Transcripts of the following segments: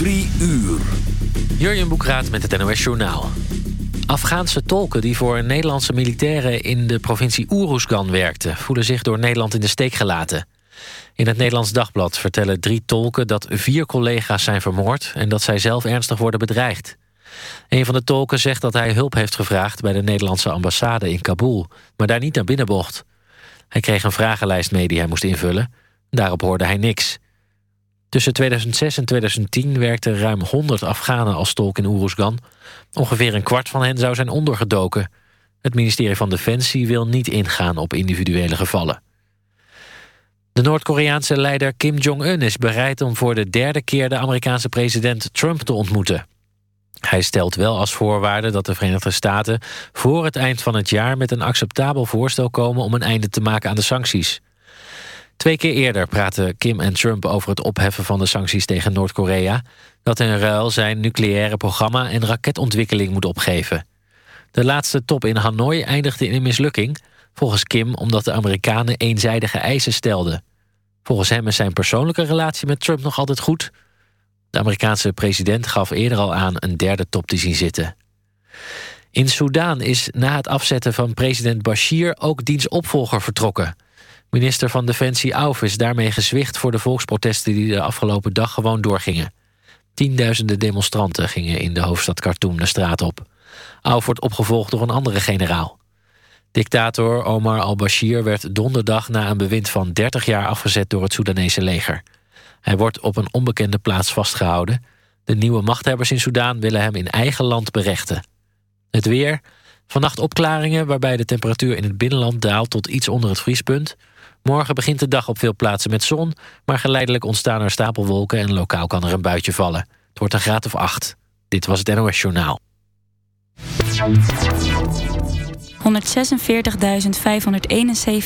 Drie uur. Jurjen Boekraat met het NOS Journaal. Afghaanse tolken die voor Nederlandse militairen in de provincie Uruzgan werkten... voelen zich door Nederland in de steek gelaten. In het Nederlands Dagblad vertellen drie tolken dat vier collega's zijn vermoord... en dat zij zelf ernstig worden bedreigd. Een van de tolken zegt dat hij hulp heeft gevraagd... bij de Nederlandse ambassade in Kabul, maar daar niet naar binnen bocht. Hij kreeg een vragenlijst mee die hij moest invullen. Daarop hoorde hij niks... Tussen 2006 en 2010 werkten ruim 100 Afghanen als tolk in Oeruzgan. Ongeveer een kwart van hen zou zijn ondergedoken. Het ministerie van Defensie wil niet ingaan op individuele gevallen. De Noord-Koreaanse leider Kim Jong-un is bereid om voor de derde keer de Amerikaanse president Trump te ontmoeten. Hij stelt wel als voorwaarde dat de Verenigde Staten voor het eind van het jaar met een acceptabel voorstel komen om een einde te maken aan de sancties. Twee keer eerder praten Kim en Trump over het opheffen van de sancties tegen Noord-Korea... dat in ruil zijn nucleaire programma en raketontwikkeling moet opgeven. De laatste top in Hanoi eindigde in een mislukking... volgens Kim omdat de Amerikanen eenzijdige eisen stelden. Volgens hem is zijn persoonlijke relatie met Trump nog altijd goed. De Amerikaanse president gaf eerder al aan een derde top te zien zitten. In Soedan is na het afzetten van president Bashir ook diens opvolger vertrokken... Minister van Defensie Auf is daarmee gezwicht voor de volksprotesten die de afgelopen dag gewoon doorgingen. Tienduizenden demonstranten gingen in de hoofdstad Khartoum de straat op. Auf wordt opgevolgd door een andere generaal. Dictator Omar al-Bashir werd donderdag na een bewind van 30 jaar afgezet door het Soedanese leger. Hij wordt op een onbekende plaats vastgehouden. De nieuwe machthebbers in Soedan willen hem in eigen land berechten. Het weer. Vannacht opklaringen waarbij de temperatuur in het binnenland daalt tot iets onder het vriespunt. Morgen begint de dag op veel plaatsen met zon... maar geleidelijk ontstaan er stapelwolken en lokaal kan er een buitje vallen. Het wordt een graad of acht. Dit was het NOS Journaal.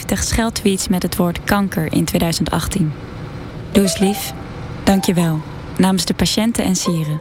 146.571 scheldtweets met het woord kanker in 2018. Doe eens lief. Dank je wel. Namens de patiënten en sieren.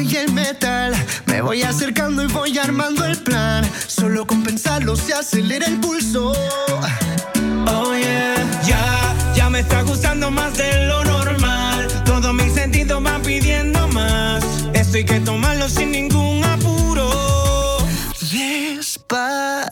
y el metal. Me voy acercando y voy armando el plan. Solo con pensarlo se acelera el pulso. Oh yeah. Ya, ya me está gustando más de lo normal. Todos mis sentidos van pidiendo más. Esto hay que tomarlo sin ningún apuro. Despacio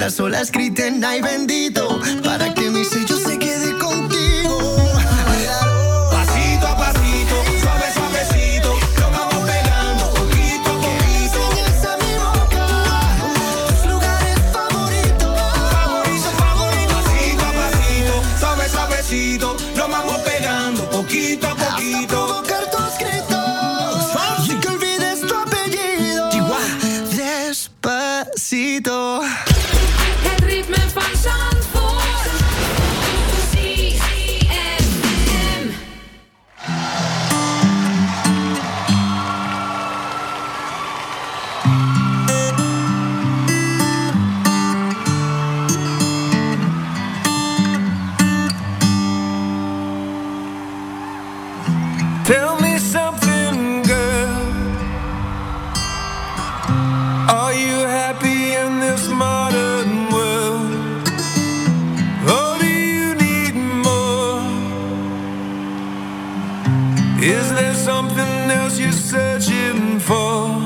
las olas griten, ay bendito. Oh.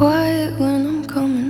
Quiet when I'm coming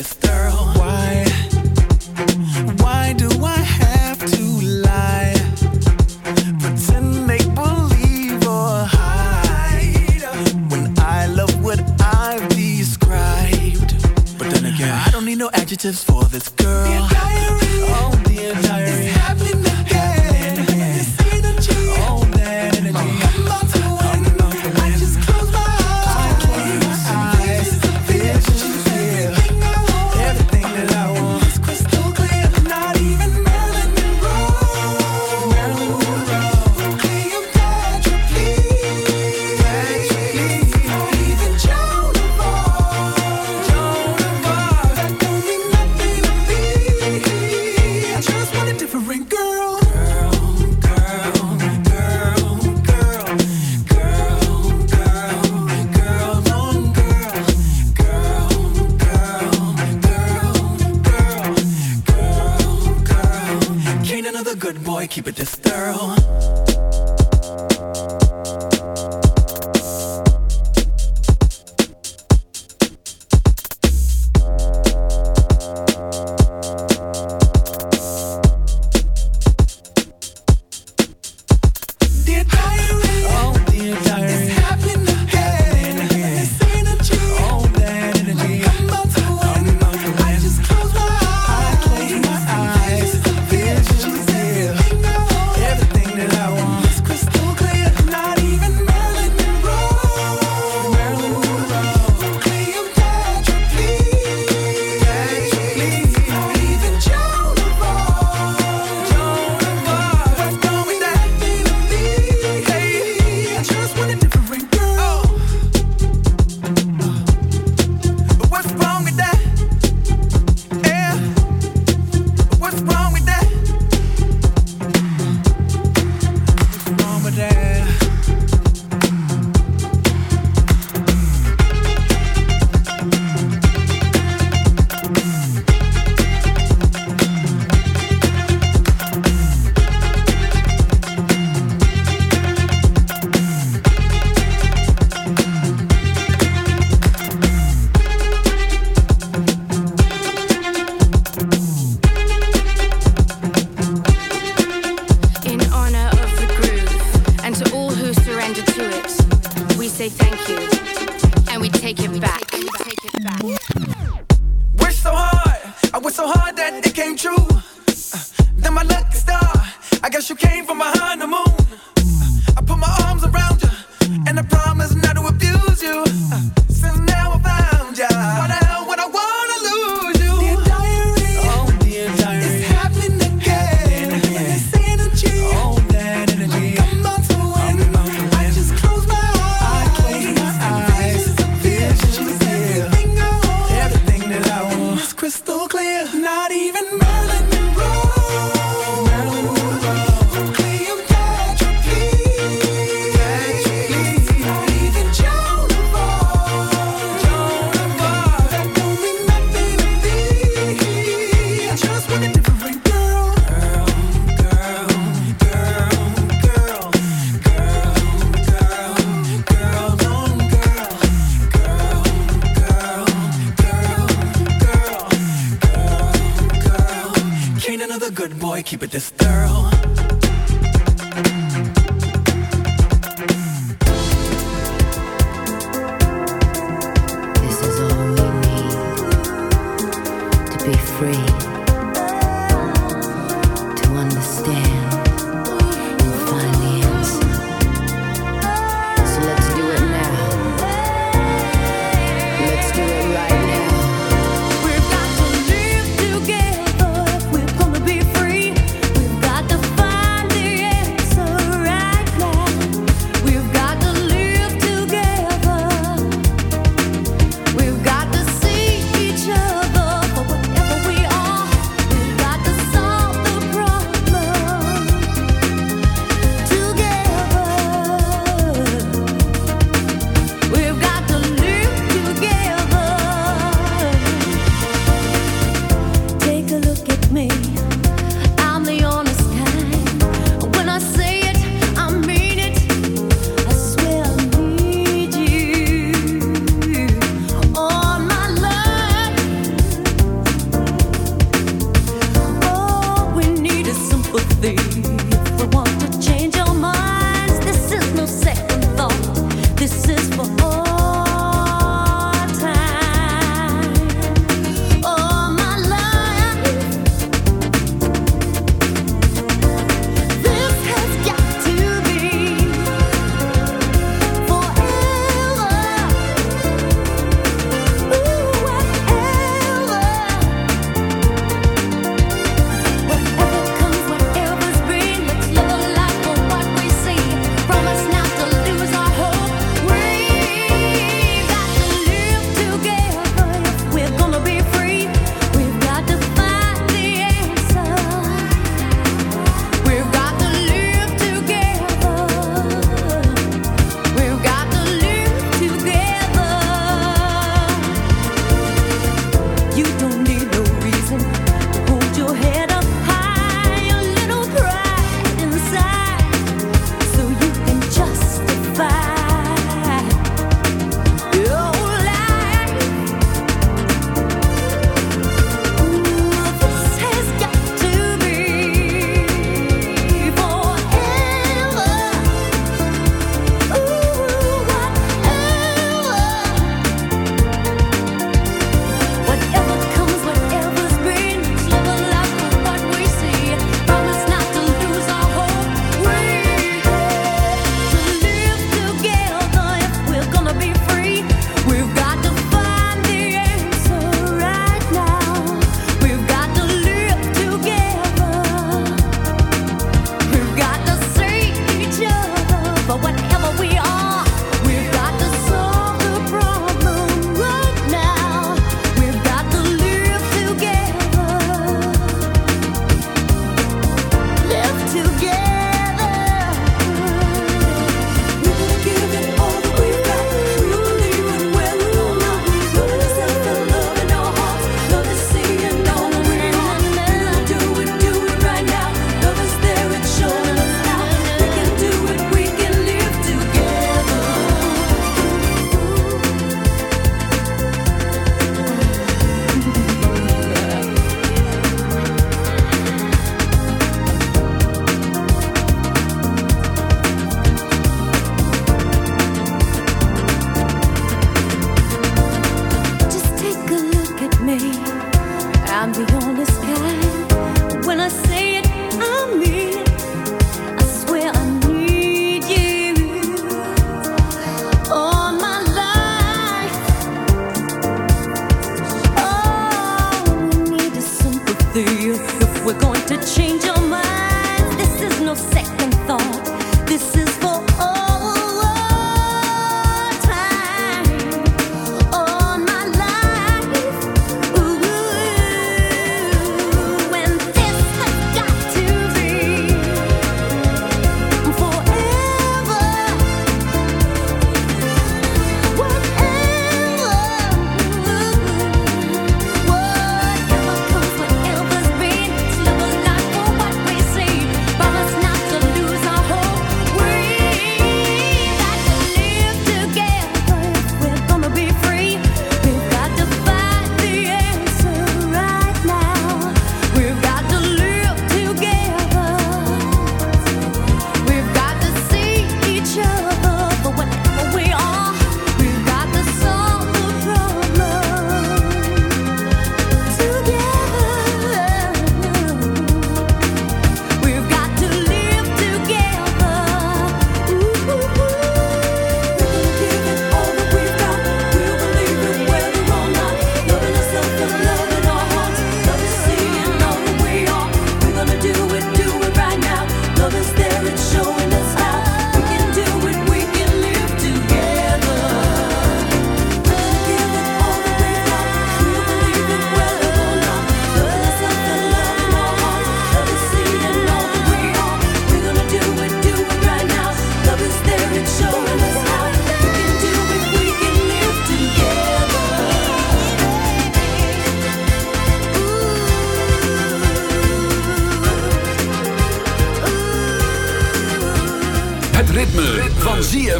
This girl, Why? Why do I have to lie? Pretend make believe or hide when I love what I've described. But then again, I don't need no adjectives ain't another good boy, keep it this girl. This is all we need to be free.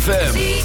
ZFM.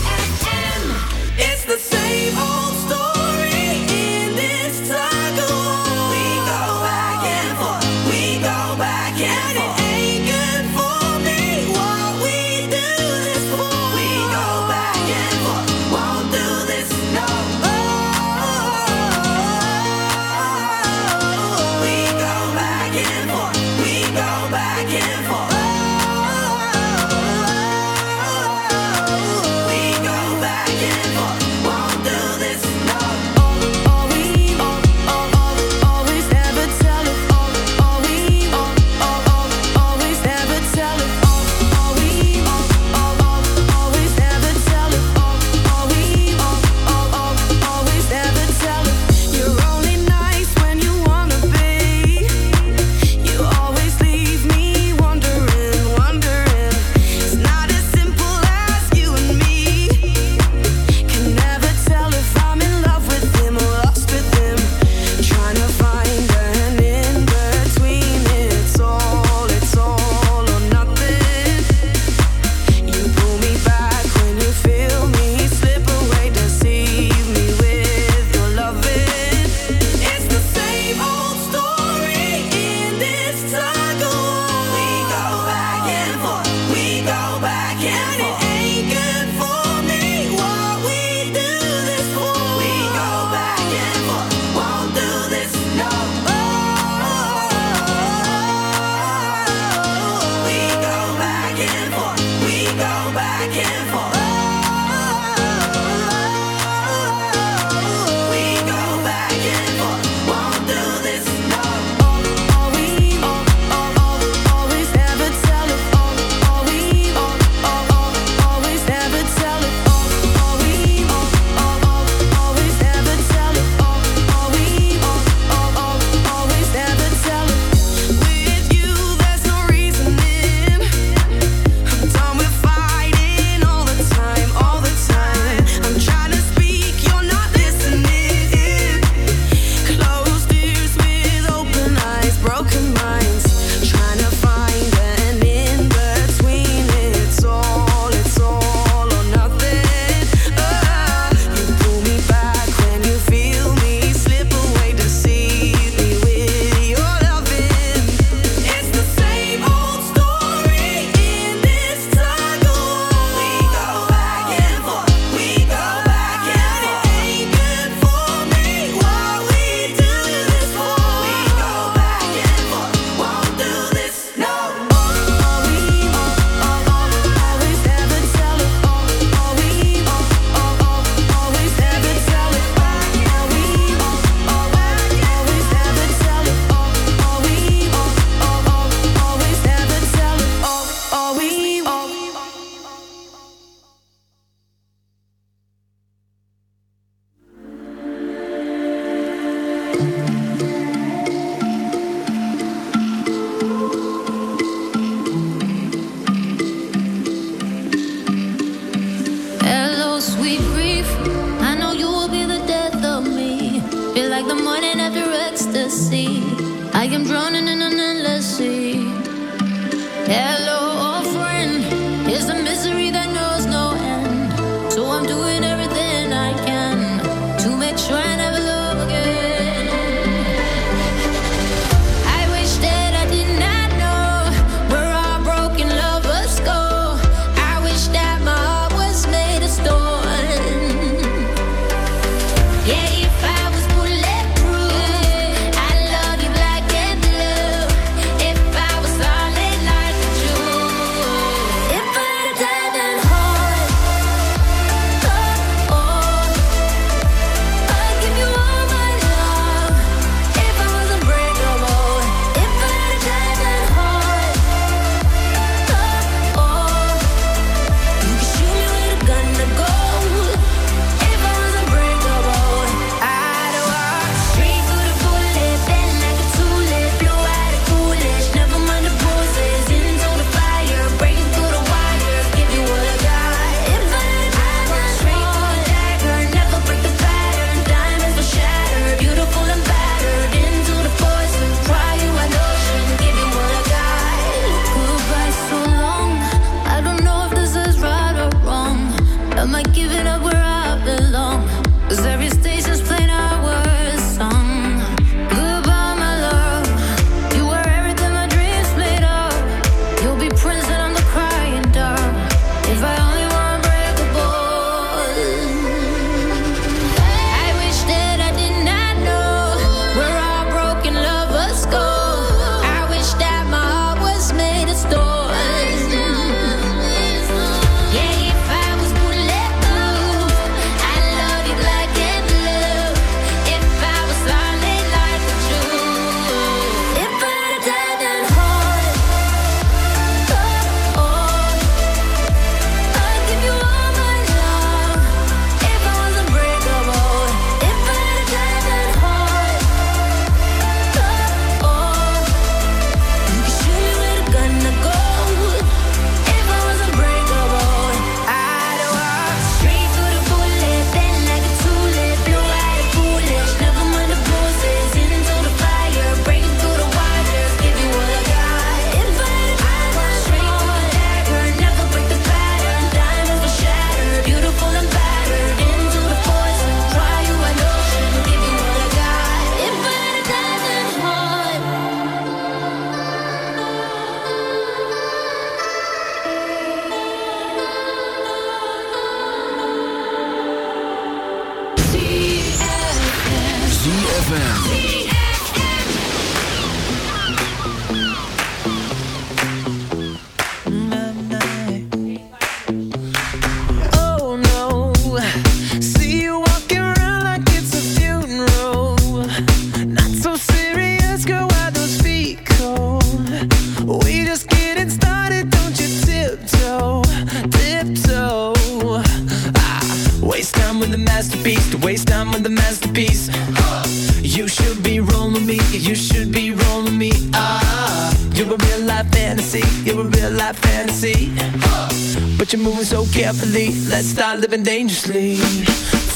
masterpiece. To waste time with the masterpiece. You should be rolling with me. You should be rolling with me. Ah, You're a real life fantasy. You're a real life fantasy. But you're moving so carefully. Let's start living dangerously.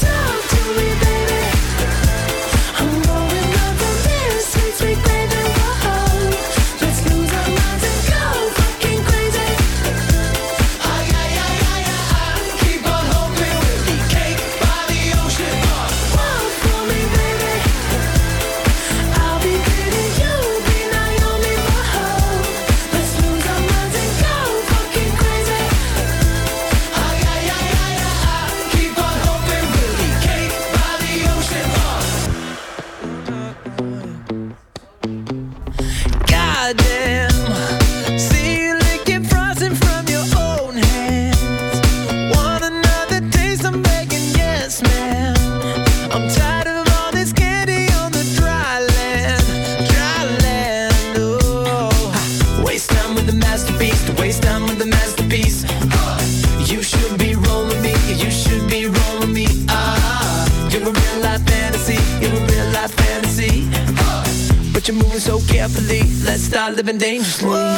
Talk to me living dangerously.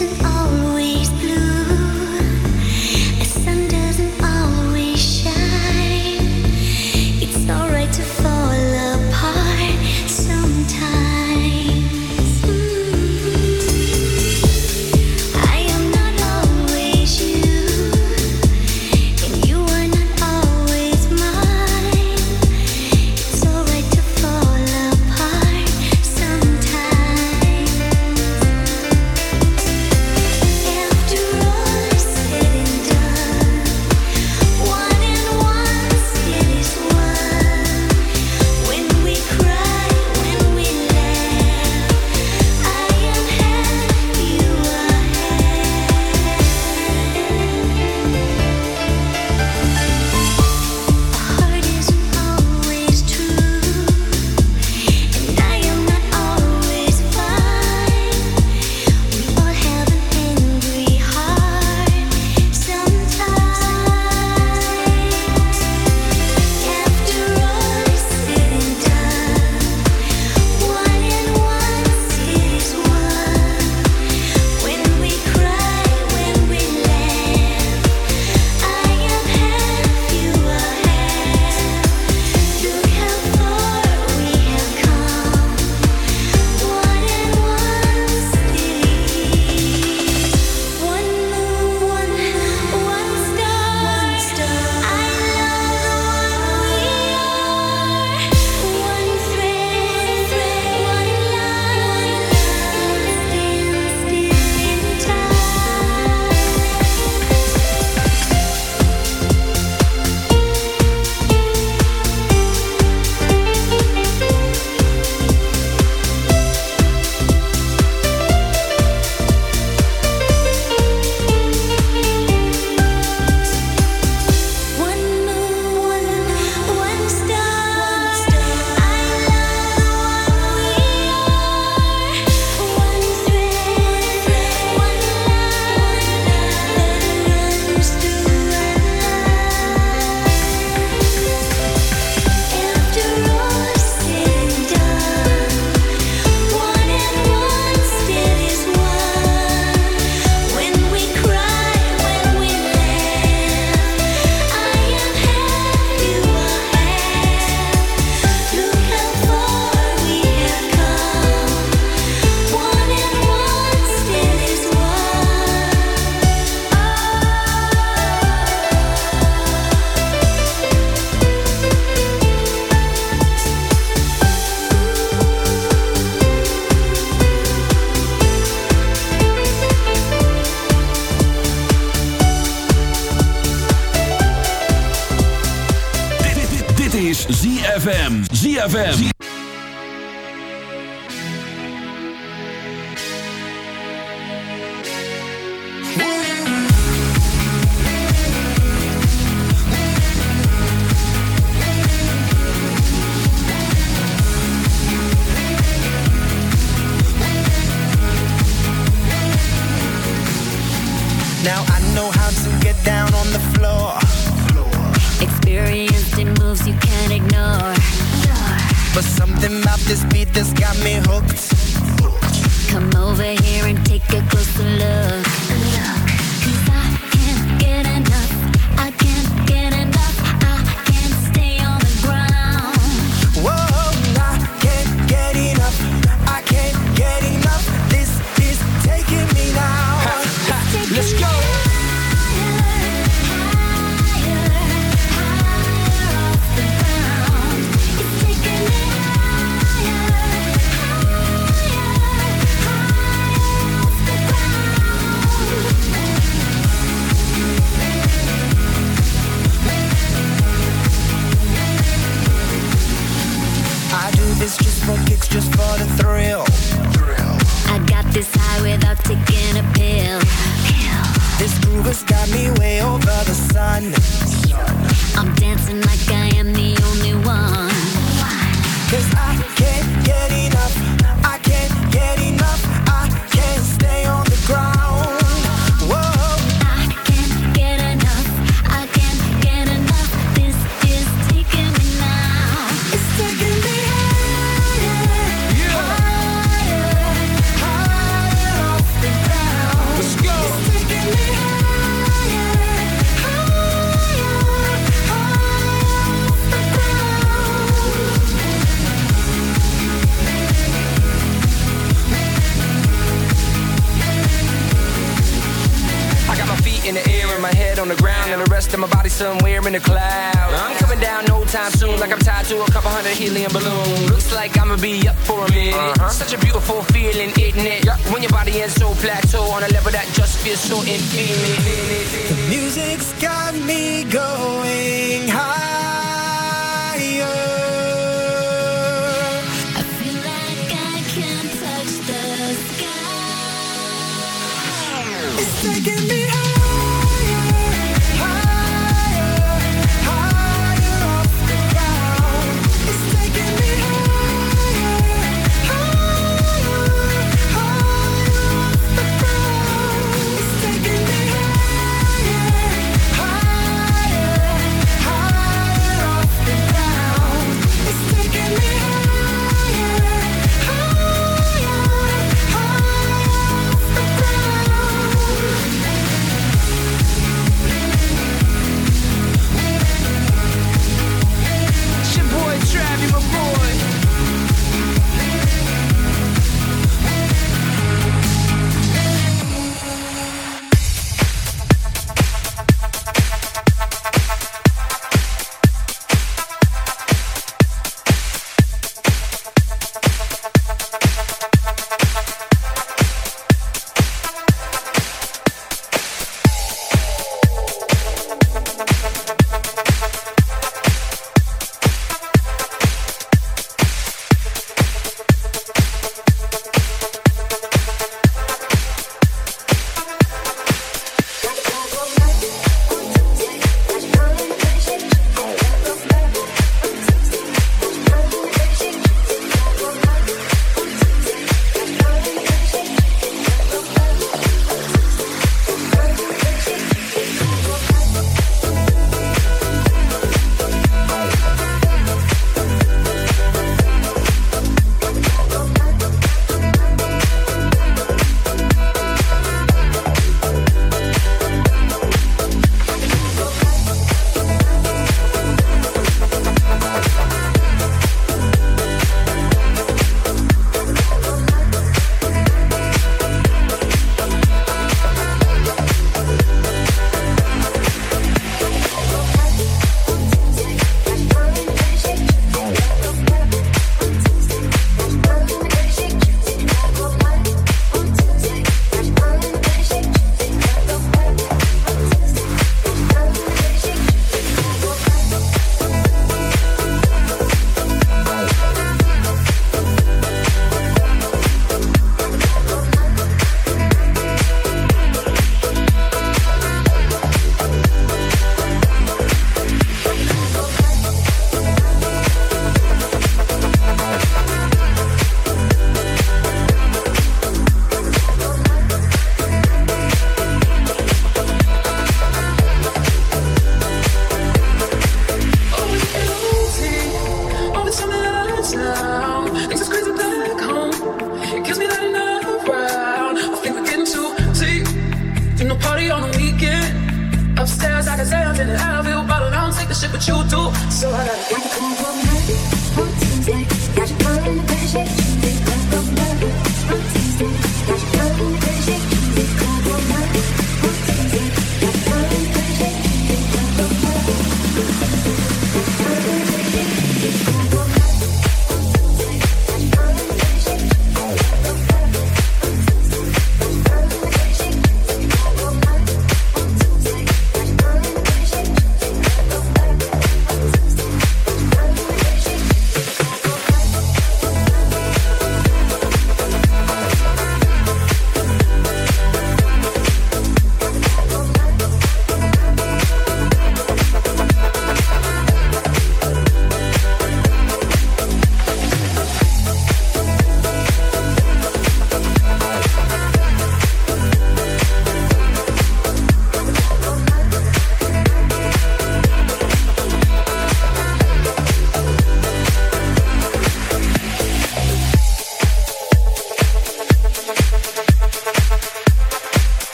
listen